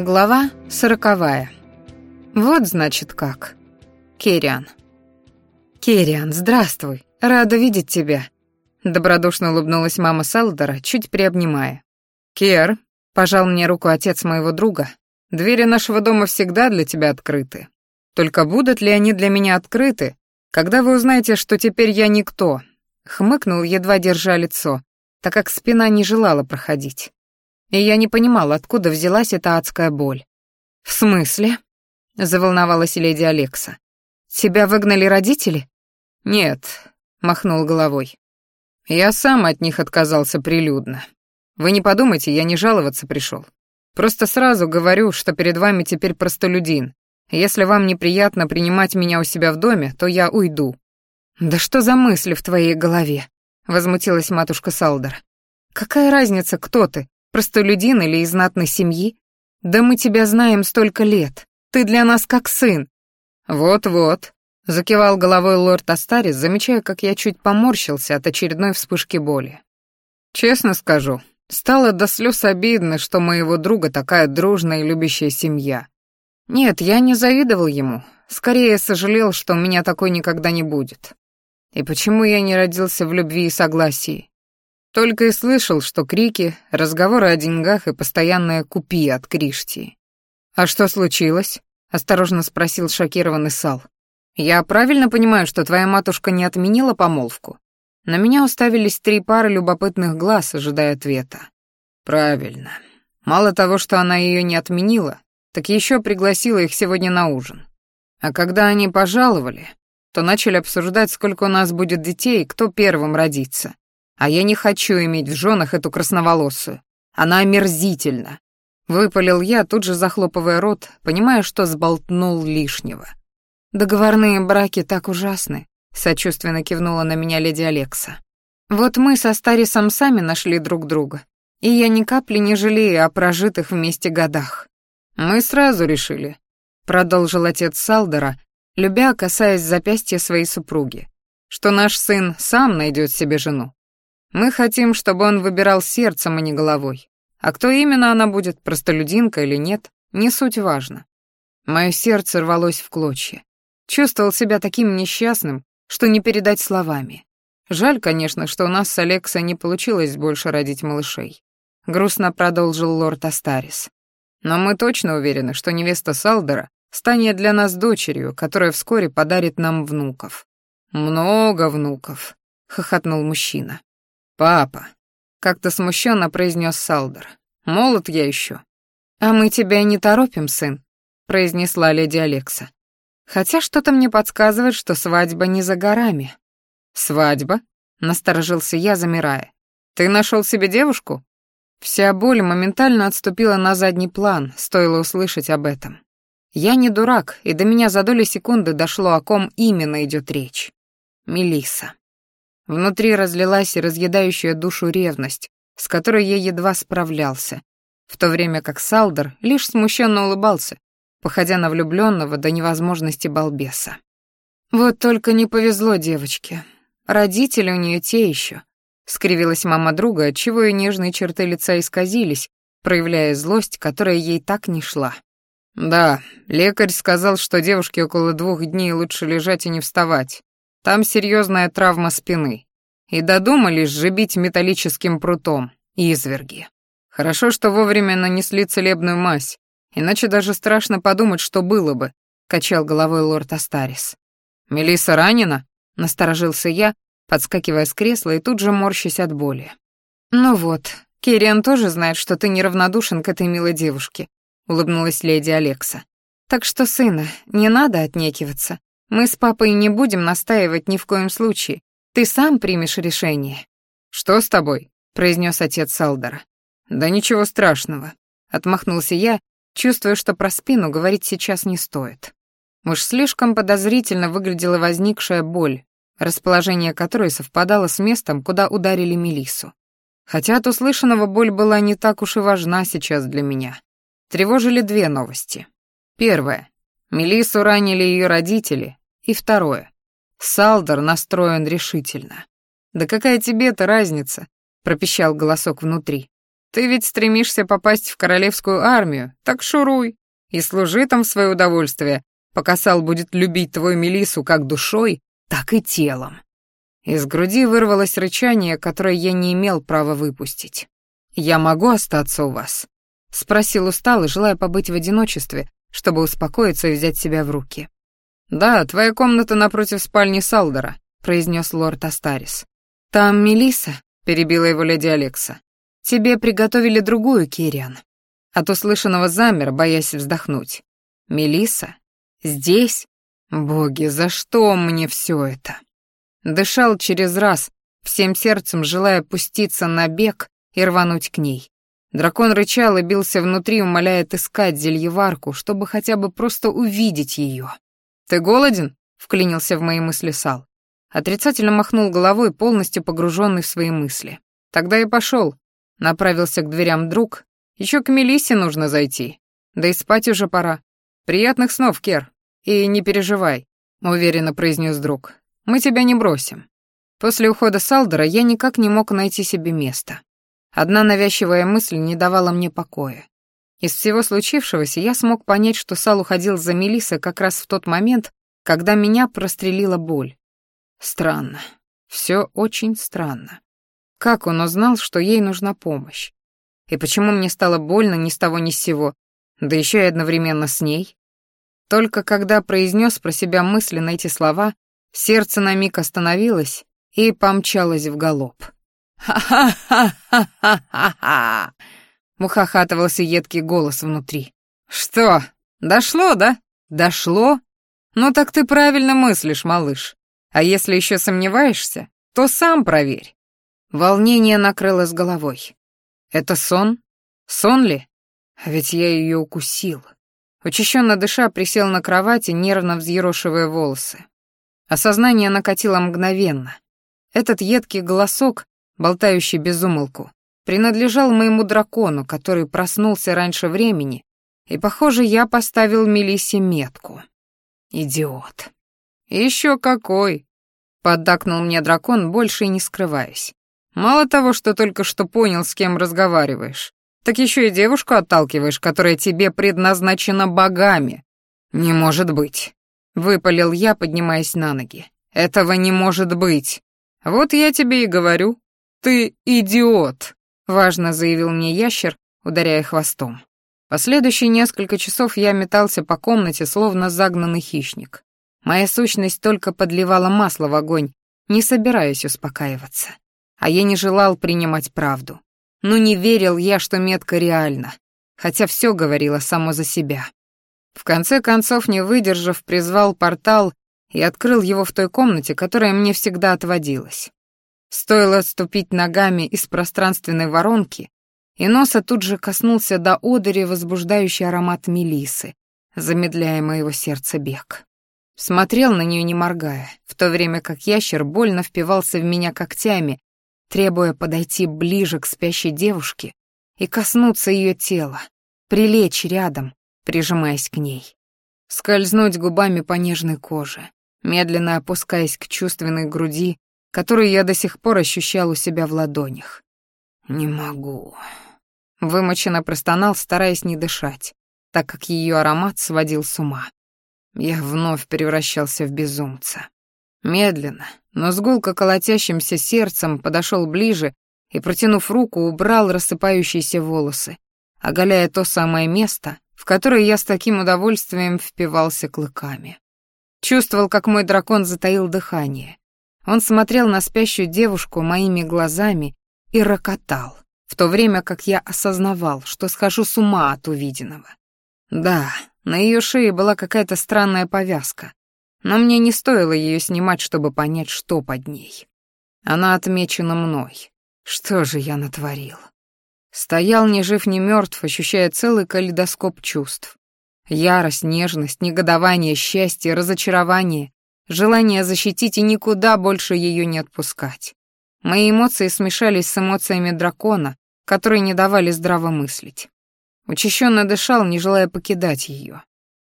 Глава сороковая. Вот значит как. Кериан. «Кериан, здравствуй! Рада видеть тебя!» Добродушно улыбнулась мама Селдера, чуть приобнимая. «Кер», — пожал мне руку отец моего друга, — «двери нашего дома всегда для тебя открыты. Только будут ли они для меня открыты, когда вы узнаете, что теперь я никто?» Хмыкнул, едва держа лицо, так как спина не желала проходить и я не понимал, откуда взялась эта адская боль. «В смысле?» — заволновалась леди Алекса. «Тебя выгнали родители?» «Нет», — махнул головой. «Я сам от них отказался прилюдно. Вы не подумайте, я не жаловаться пришел. Просто сразу говорю, что перед вами теперь простолюдин. Если вам неприятно принимать меня у себя в доме, то я уйду». «Да что за мысли в твоей голове?» — возмутилась матушка Салдер. «Какая разница, кто ты? Простолюдин или из знатной семьи? Да мы тебя знаем столько лет. Ты для нас как сын». «Вот-вот», — закивал головой лорд Астарис, замечая, как я чуть поморщился от очередной вспышки боли. «Честно скажу, стало до слез обидно, что моего друга такая дружная и любящая семья. Нет, я не завидовал ему, скорее сожалел, что у меня такой никогда не будет. И почему я не родился в любви и согласии? Только и слышал, что крики, разговоры о деньгах и постоянное «купи» от Кришти. «А что случилось?» — осторожно спросил шокированный Сал. «Я правильно понимаю, что твоя матушка не отменила помолвку?» На меня уставились три пары любопытных глаз, ожидая ответа. «Правильно. Мало того, что она ее не отменила, так еще пригласила их сегодня на ужин. А когда они пожаловали, то начали обсуждать, сколько у нас будет детей и кто первым родится. А я не хочу иметь в женах эту красноволосую. Она омерзительна. Выпалил я, тут же захлопывая рот, понимая, что сболтнул лишнего. «Договорные браки так ужасны», — сочувственно кивнула на меня леди Алекса. «Вот мы со Старисом сами нашли друг друга, и я ни капли не жалею о прожитых вместе годах». «Мы сразу решили», — продолжил отец Салдера, любя, касаясь запястья своей супруги, «что наш сын сам найдет себе жену. Мы хотим, чтобы он выбирал сердцем, а не головой. А кто именно она будет, простолюдинка или нет, не суть важно. Мое сердце рвалось в клочья. Чувствовал себя таким несчастным, что не передать словами. Жаль, конечно, что у нас с Алексой не получилось больше родить малышей. Грустно продолжил лорд Астарис. Но мы точно уверены, что невеста Салдера станет для нас дочерью, которая вскоре подарит нам внуков. Много внуков, хохотнул мужчина. «Папа», — как-то смущенно произнес Салдер, — «молод я еще». «А мы тебя не торопим, сын», — произнесла леди Алекса. «Хотя что-то мне подсказывает, что свадьба не за горами». «Свадьба?» — насторожился я, замирая. «Ты нашел себе девушку?» Вся боль моментально отступила на задний план, стоило услышать об этом. Я не дурак, и до меня за доли секунды дошло, о ком именно идет речь. Мелиса. Внутри разлилась разъедающая душу ревность, с которой я едва справлялся, в то время как Салдер лишь смущенно улыбался, походя на влюбленного до невозможности балбеса. «Вот только не повезло девочке. Родители у нее те еще», — скривилась мама друга, отчего ее нежные черты лица исказились, проявляя злость, которая ей так не шла. «Да, лекарь сказал, что девушке около двух дней лучше лежать и не вставать. Там серьезная травма спины. И додумались жебить металлическим прутом. Изверги. Хорошо, что вовремя нанесли целебную мазь, иначе даже страшно подумать, что было бы, качал головой лорд Астарис. Мелиса ранена? насторожился я, подскакивая с кресла и тут же морщась от боли. Ну вот, Кириан тоже знает, что ты неравнодушен к этой милой девушке, улыбнулась леди Алекса. Так что, сына, не надо отнекиваться. Мы с папой не будем настаивать ни в коем случае. Ты сам примешь решение». «Что с тобой?» — произнес отец Салдера. «Да ничего страшного», — отмахнулся я, чувствуя, что про спину говорить сейчас не стоит. Уж слишком подозрительно выглядела возникшая боль, расположение которой совпадало с местом, куда ударили Мелису. Хотя от услышанного боль была не так уж и важна сейчас для меня. Тревожили две новости. Первое. Мелису ранили ее родители, и второе. Салдер настроен решительно. «Да какая тебе-то разница?» — пропищал голосок внутри. «Ты ведь стремишься попасть в королевскую армию, так шуруй. И служи там в свое удовольствие, пока Сал будет любить твою Мелису как душой, так и телом». Из груди вырвалось рычание, которое я не имел права выпустить. «Я могу остаться у вас?» — спросил устало, желая побыть в одиночестве, чтобы успокоиться и взять себя в руки. «Да, твоя комната напротив спальни Салдера», — произнес лорд Астарис. «Там Мелиса, перебила его леди Алекса. «Тебе приготовили другую, Кириан». От услышанного замер, боясь вздохнуть. Мелиса? Здесь? Боги, за что мне все это? Дышал через раз, всем сердцем желая пуститься на бег и рвануть к ней. Дракон рычал и бился внутри, умоляя искать зельеварку, чтобы хотя бы просто увидеть ее. «Ты голоден?» — вклинился в мои мысли Сал. Отрицательно махнул головой, полностью погруженный в свои мысли. «Тогда я пошел. Направился к дверям друг. Еще к Мелиссе нужно зайти. Да и спать уже пора. Приятных снов, Кер. И не переживай», — уверенно произнес друг. «Мы тебя не бросим». После ухода Салдера я никак не мог найти себе места. Одна навязчивая мысль не давала мне покоя. Из всего случившегося я смог понять, что Сал уходил за Мелиса как раз в тот момент, когда меня прострелила боль. Странно. Все очень странно. Как он узнал, что ей нужна помощь? И почему мне стало больно ни с того ни с сего, да еще и одновременно с ней? Только когда произнес про себя мысленно эти слова, сердце на миг остановилось и помчалось в галоп. «Ха-ха-ха-ха-ха-ха!» Ухахатывался едкий голос внутри. «Что? Дошло, да? Дошло? Ну так ты правильно мыслишь, малыш. А если еще сомневаешься, то сам проверь». Волнение накрыло с головой. «Это сон? Сон ли? А Ведь я ее укусил». Учащенно дыша присел на кровати, нервно взъерошивая волосы. Осознание накатило мгновенно. Этот едкий голосок, болтающий без умолку, принадлежал моему дракону, который проснулся раньше времени, и, похоже, я поставил Мелиссе метку. Идиот. Еще какой! Поддакнул мне дракон, больше и не скрываясь. Мало того, что только что понял, с кем разговариваешь, так еще и девушку отталкиваешь, которая тебе предназначена богами. Не может быть. Выпалил я, поднимаясь на ноги. Этого не может быть. Вот я тебе и говорю. Ты идиот важно заявил мне ящер, ударяя хвостом. Последующие несколько часов я метался по комнате, словно загнанный хищник. Моя сущность только подливала масло в огонь, не собираясь успокаиваться. А я не желал принимать правду. Но не верил я, что метка реальна, хотя все говорило само за себя. В конце концов, не выдержав, призвал портал и открыл его в той комнате, которая мне всегда отводилась. Стоило отступить ногами из пространственной воронки, и носа тут же коснулся до одыри возбуждающий аромат мелисы, замедляя моего сердца бег. Смотрел на нее не моргая, в то время как ящер больно впивался в меня когтями, требуя подойти ближе к спящей девушке и коснуться ее тела, прилечь рядом, прижимаясь к ней. Скользнуть губами по нежной коже, медленно опускаясь к чувственной груди который я до сих пор ощущал у себя в ладонях. «Не могу», — вымоченно простонал, стараясь не дышать, так как ее аромат сводил с ума. Я вновь превращался в безумца. Медленно, но с гулко колотящимся сердцем подошел ближе и, протянув руку, убрал рассыпающиеся волосы, оголяя то самое место, в которое я с таким удовольствием впивался клыками. Чувствовал, как мой дракон затаил дыхание, он смотрел на спящую девушку моими глазами и рокотал, в то время как я осознавал, что схожу с ума от увиденного. Да, на ее шее была какая-то странная повязка, но мне не стоило ее снимать, чтобы понять, что под ней. Она отмечена мной. Что же я натворил? Стоял ни жив, ни мертв, ощущая целый калейдоскоп чувств. Ярость, нежность, негодование, счастье, разочарование желание защитить и никуда больше ее не отпускать. Мои эмоции смешались с эмоциями дракона, которые не давали здраво мыслить. Учащенно дышал, не желая покидать ее.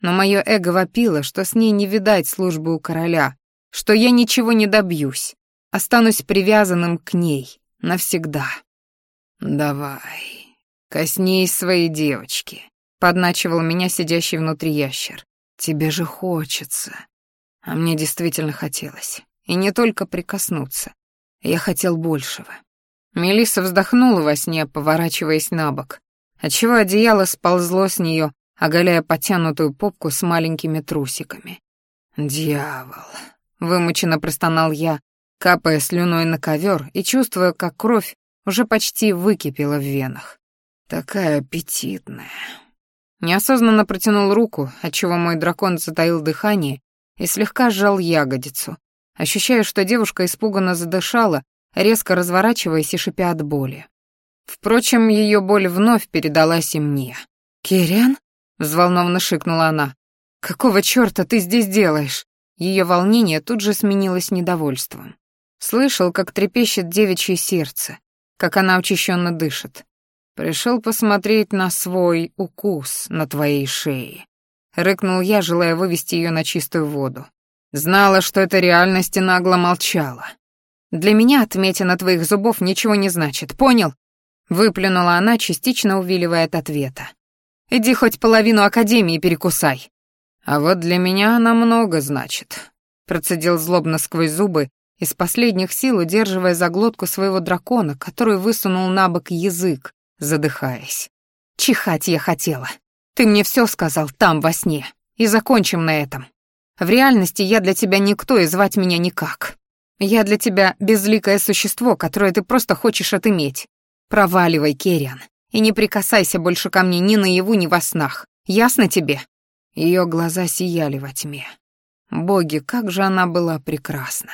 Но мое эго вопило, что с ней не видать службы у короля, что я ничего не добьюсь, останусь привязанным к ней навсегда. «Давай, коснись своей девочки», — подначивал меня сидящий внутри ящер. «Тебе же хочется». А мне действительно хотелось. И не только прикоснуться. Я хотел большего. Мелисса вздохнула во сне, поворачиваясь на бок, отчего одеяло сползло с нее, оголяя потянутую попку с маленькими трусиками. «Дьявол!» — вымученно простонал я, капая слюной на ковер и чувствуя, как кровь уже почти выкипела в венах. «Такая аппетитная!» Неосознанно протянул руку, отчего мой дракон затаил дыхание и слегка сжал ягодицу, ощущая, что девушка испуганно задышала, резко разворачиваясь и шипя от боли. Впрочем, ее боль вновь передалась и мне. «Кириан?» — взволнованно шикнула она. «Какого чёрта ты здесь делаешь?» Ее волнение тут же сменилось недовольством. Слышал, как трепещет девичье сердце, как она учащенно дышит. Пришёл посмотреть на свой укус на твоей шее рыкнул я, желая вывести ее на чистую воду. Знала, что это реальность и нагло молчала. Для меня отметина твоих зубов ничего не значит, понял? Выплюнула она, частично увиливая от ответа. Иди хоть половину академии перекусай. А вот для меня она много значит. Процедил злобно сквозь зубы, из последних сил удерживая за глотку своего дракона, который высунул на бок язык, задыхаясь. Чихать я хотела. Ты мне все сказал там, во сне, и закончим на этом. В реальности я для тебя никто и звать меня никак. Я для тебя безликое существо, которое ты просто хочешь отыметь. Проваливай, Керриан, и не прикасайся больше ко мне ни наяву, ни во снах. Ясно тебе?» Ее глаза сияли во тьме. Боги, как же она была прекрасна.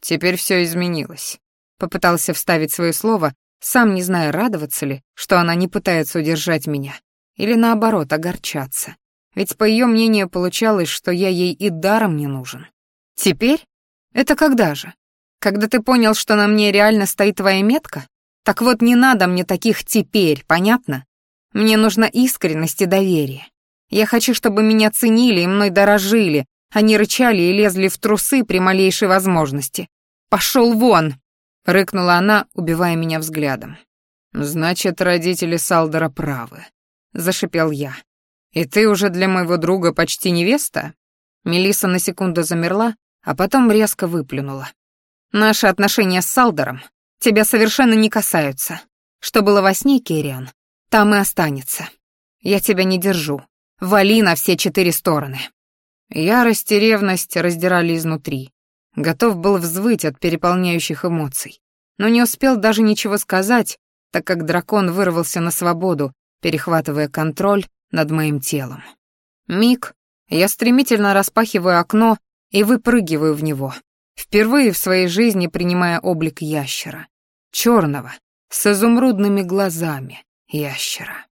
Теперь все изменилось. Попытался вставить свое слово, сам не зная, радоваться ли, что она не пытается удержать меня, или наоборот, огорчаться. Ведь по ее мнению получалось, что я ей и даром не нужен. Теперь? Это когда же? Когда ты понял, что на мне реально стоит твоя метка? Так вот, не надо мне таких теперь, понятно? Мне нужна искренность и доверие. Я хочу, чтобы меня ценили и мной дорожили, а не рычали и лезли в трусы при малейшей возможности. «Пошел вон!» — рыкнула она, убивая меня взглядом. «Значит, родители Салдера правы», — зашипел я. «И ты уже для моего друга почти невеста?» Мелиса на секунду замерла, а потом резко выплюнула. «Наши отношения с Салдером тебя совершенно не касаются. Что было во сне, Керриан, там и останется. Я тебя не держу. Вали на все четыре стороны». Ярость и ревность раздирали изнутри. Готов был взвыть от переполняющих эмоций. Но не успел даже ничего сказать, так как дракон вырвался на свободу, перехватывая контроль над моим телом. Миг, я стремительно распахиваю окно и выпрыгиваю в него, впервые в своей жизни принимая облик ящера, черного, с изумрудными глазами ящера.